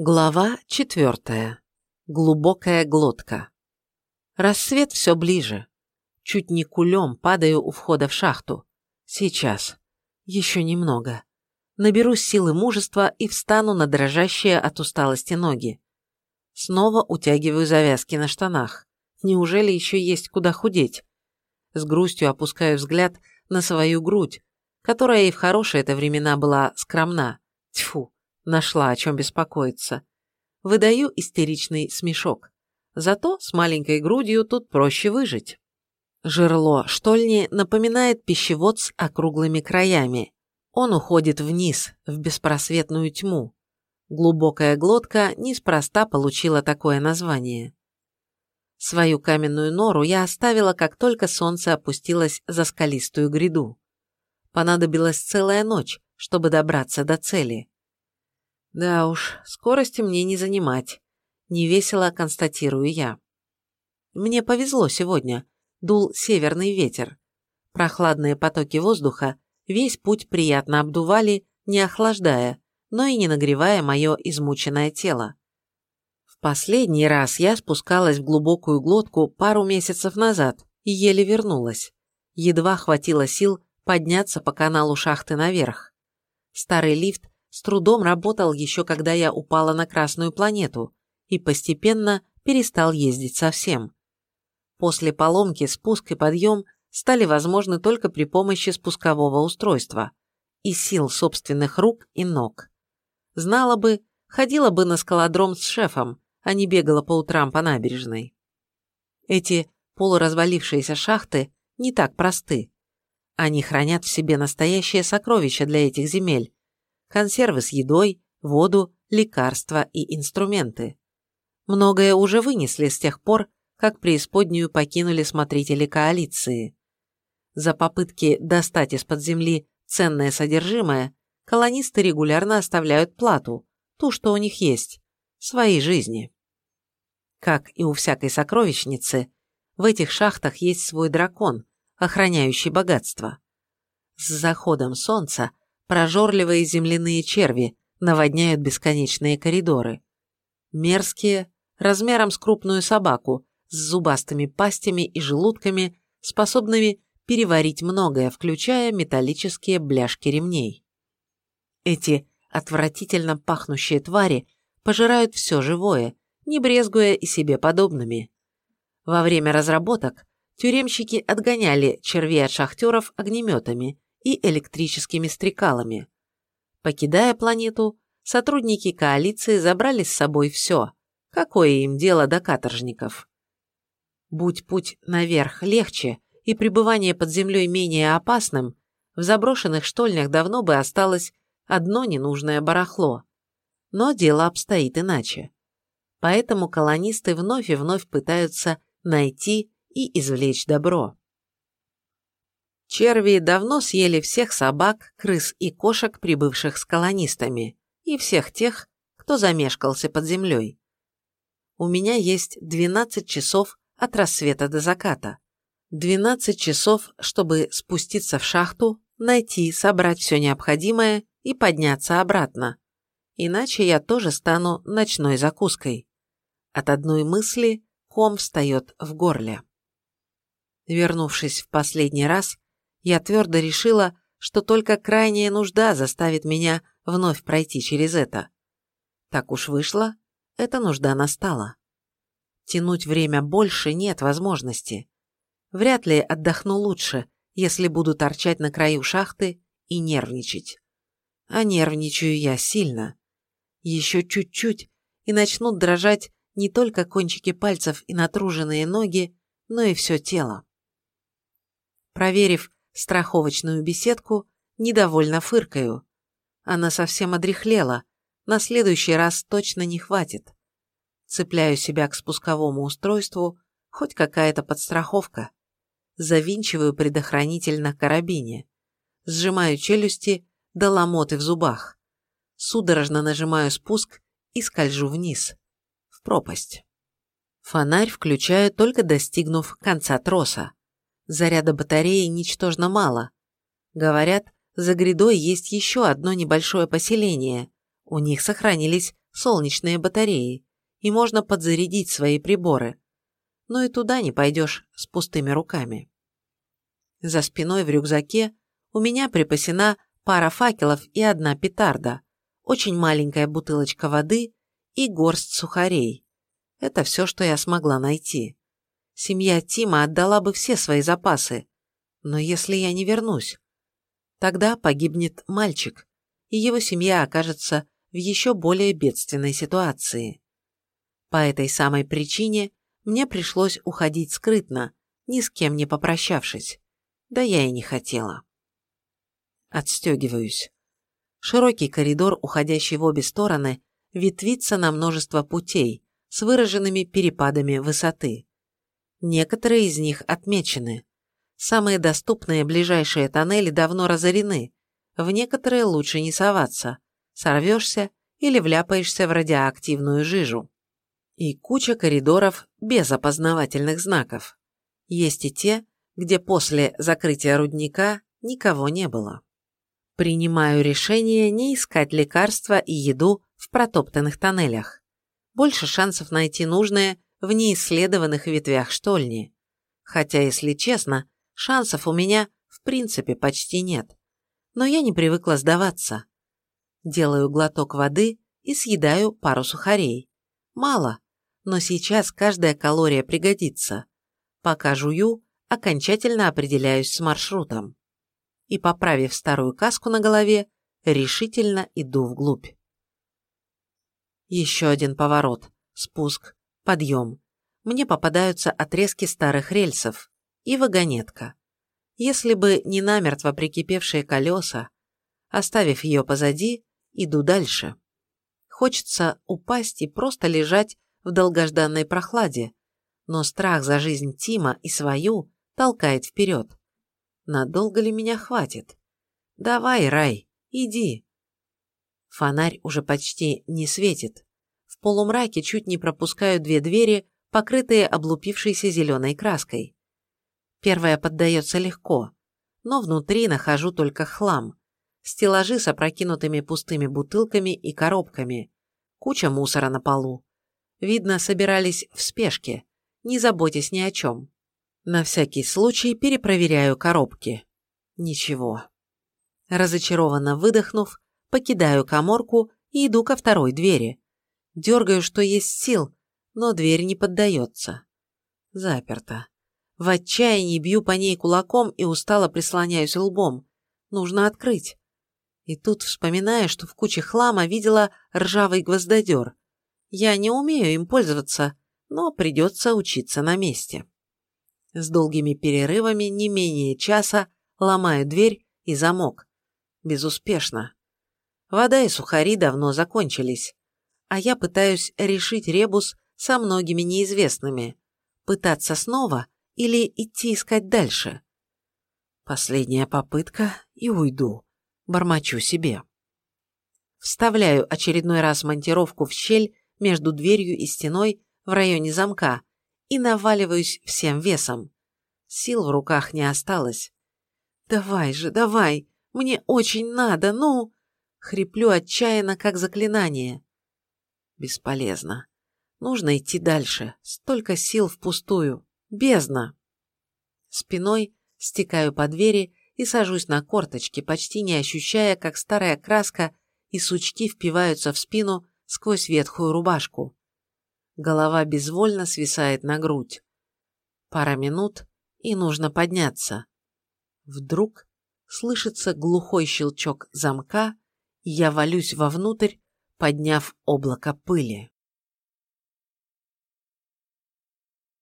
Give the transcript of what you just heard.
Глава четвертая. Глубокая глотка. Рассвет все ближе. Чуть не кулем падаю у входа в шахту. Сейчас. Еще немного. Наберусь силы мужества и встану на дрожащие от усталости ноги. Снова утягиваю завязки на штанах. Неужели еще есть куда худеть? С грустью опускаю взгляд на свою грудь, которая и в хорошие-то времена была скромна. Тьфу, нашла о чем беспокоиться. Выдаю истеричный смешок. Зато с маленькой грудью тут проще выжить. Жерло штольни напоминает пищевод с округлыми краями. Он уходит вниз, в беспросветную тьму. Глубокая глотка неспроста получила такое название. Свою каменную нору я оставила, как только солнце опустилось за скалистую гряду. Понадобилась целая ночь, чтобы добраться до цели. Да уж, скорости мне не занимать. Невесело констатирую я. Мне повезло сегодня. Дул северный ветер. Прохладные потоки воздуха весь путь приятно обдували, не охлаждая, но и не нагревая мое измученное тело. В последний раз я спускалась в глубокую глотку пару месяцев назад и еле вернулась. Едва хватило сил подняться по каналу шахты наверх. Старый лифт с трудом работал еще когда я упала на Красную планету и постепенно перестал ездить совсем. После поломки спуск и подъем стали возможны только при помощи спускового устройства и сил собственных рук и ног. Знала бы, ходила бы на скалодром с шефом, а не бегала по утрам по набережной. Эти полуразвалившиеся шахты не так просты. Они хранят в себе настоящее сокровище для этих земель, консервы с едой, воду, лекарства и инструменты. Многое уже вынесли с тех пор, как преисподнюю покинули смотрители коалиции. За попытки достать из-под земли ценное содержимое колонисты регулярно оставляют плату, ту, что у них есть, свои жизни. Как и у всякой сокровищницы, в этих шахтах есть свой дракон, охраняющий богатство. С заходом солнца Прожорливые земляные черви наводняют бесконечные коридоры. Мерзкие, размером с крупную собаку, с зубастыми пастями и желудками, способными переварить многое, включая металлические бляшки ремней. Эти отвратительно пахнущие твари пожирают все живое, не брезгуя и себе подобными. Во время разработок тюремщики отгоняли червей от шахтеров огнеметами и электрическими стрекалами. Покидая планету, сотрудники коалиции забрали с собой все. Какое им дело до каторжников? Будь путь наверх легче и пребывание под землей менее опасным, в заброшенных штольнях давно бы осталось одно ненужное барахло. Но дело обстоит иначе. Поэтому колонисты вновь и вновь пытаются найти и извлечь добро. Черви давно съели всех собак, крыс и кошек, прибывших с колонистами, и всех тех, кто замешкался под землей. У меня есть 12 часов от рассвета до заката. 12 часов, чтобы спуститься в шахту, найти, собрать все необходимое и подняться обратно. Иначе я тоже стану ночной закуской. От одной мысли ком встает в горле. Вернувшись в последний раз, я твердо решила, что только крайняя нужда заставит меня вновь пройти через это. Так уж вышло, эта нужда настала. Тянуть время больше нет возможности. Вряд ли отдохну лучше, если буду торчать на краю шахты и нервничать. А нервничаю я сильно. Еще чуть-чуть, и начнут дрожать не только кончики пальцев и натруженные ноги, но и все тело. Проверив, страховочную беседку, недовольно фыркаю. Она совсем одряхлела, на следующий раз точно не хватит. Цепляю себя к спусковому устройству, хоть какая-то подстраховка. Завинчиваю предохранитель на карабине. Сжимаю челюсти до ломоты в зубах. Судорожно нажимаю спуск и скольжу вниз. В пропасть. Фонарь включаю, только достигнув конца троса. Заряда батареи ничтожно мало. Говорят, за грядой есть еще одно небольшое поселение. У них сохранились солнечные батареи, и можно подзарядить свои приборы. Но и туда не пойдешь с пустыми руками. За спиной в рюкзаке у меня припасена пара факелов и одна петарда, очень маленькая бутылочка воды и горсть сухарей. Это все, что я смогла найти. Семья Тима отдала бы все свои запасы. Но если я не вернусь, тогда погибнет мальчик, и его семья окажется в еще более бедственной ситуации. По этой самой причине мне пришлось уходить скрытно, ни с кем не попрощавшись. Да я и не хотела. Отстегиваюсь. Широкий коридор, уходящий в обе стороны, ветвится на множество путей с выраженными перепадами высоты. Некоторые из них отмечены. Самые доступные ближайшие тоннели давно разорены, в некоторые лучше не соваться, сорвешься или вляпаешься в радиоактивную жижу. И куча коридоров без опознавательных знаков. Есть и те, где после закрытия рудника никого не было. Принимаю решение не искать лекарства и еду в протоптанных тоннелях. Больше шансов найти нужное в неисследованных ветвях штольни. Хотя, если честно, шансов у меня в принципе почти нет но я не привыкла сдаваться. Делаю глоток воды и съедаю пару сухарей. Мало, но сейчас каждая калория пригодится. Пока жую, окончательно определяюсь с маршрутом. И, поправив старую каску на голове, решительно иду вглубь. Еще один поворот, спуск, подъем. Мне попадаются отрезки старых рельсов и вагонетка. Если бы не намертво прикипевшие колеса, оставив ее позади, иду дальше. Хочется упасть и просто лежать в долгожданной прохладе, но страх за жизнь Тима и свою толкает вперед. Надолго ли меня хватит? Давай, Рай, иди. Фонарь уже почти не светит. В полумраке чуть не пропускаю две двери, покрытые облупившейся зеленой краской. Первая поддается легко, но внутри нахожу только хлам. Стеллажи с опрокинутыми пустыми бутылками и коробками. Куча мусора на полу. Видно, собирались в спешке, не заботясь ни о чем. На всякий случай перепроверяю коробки. Ничего. Разочарованно выдохнув, покидаю коморку и иду ко второй двери. Дергаю, что есть сил, но дверь не поддается. Заперта. В отчаянии бью по ней кулаком и устало прислоняюсь лбом. Нужно открыть. И тут вспоминаю, что в куче хлама видела ржавый гвоздодер. Я не умею им пользоваться, но придется учиться на месте. С долгими перерывами не менее часа ломаю дверь и замок. Безуспешно. Вода и сухари давно закончились, а я пытаюсь решить ребус со многими неизвестными. Пытаться снова или идти искать дальше? Последняя попытка и уйду. Бормочу себе. Вставляю очередной раз монтировку в щель между дверью и стеной в районе замка и наваливаюсь всем весом. Сил в руках не осталось. «Давай же, давай! Мне очень надо, ну!» Хриплю отчаянно, как заклинание. Бесполезно. Нужно идти дальше. Столько сил впустую. Бездна. Спиной стекаю по двери и сажусь на корточки, почти не ощущая, как старая краска и сучки впиваются в спину сквозь ветхую рубашку. Голова безвольно свисает на грудь. Пара минут, и нужно подняться. Вдруг слышится глухой щелчок замка, и я валюсь вовнутрь, подняв облако пыли.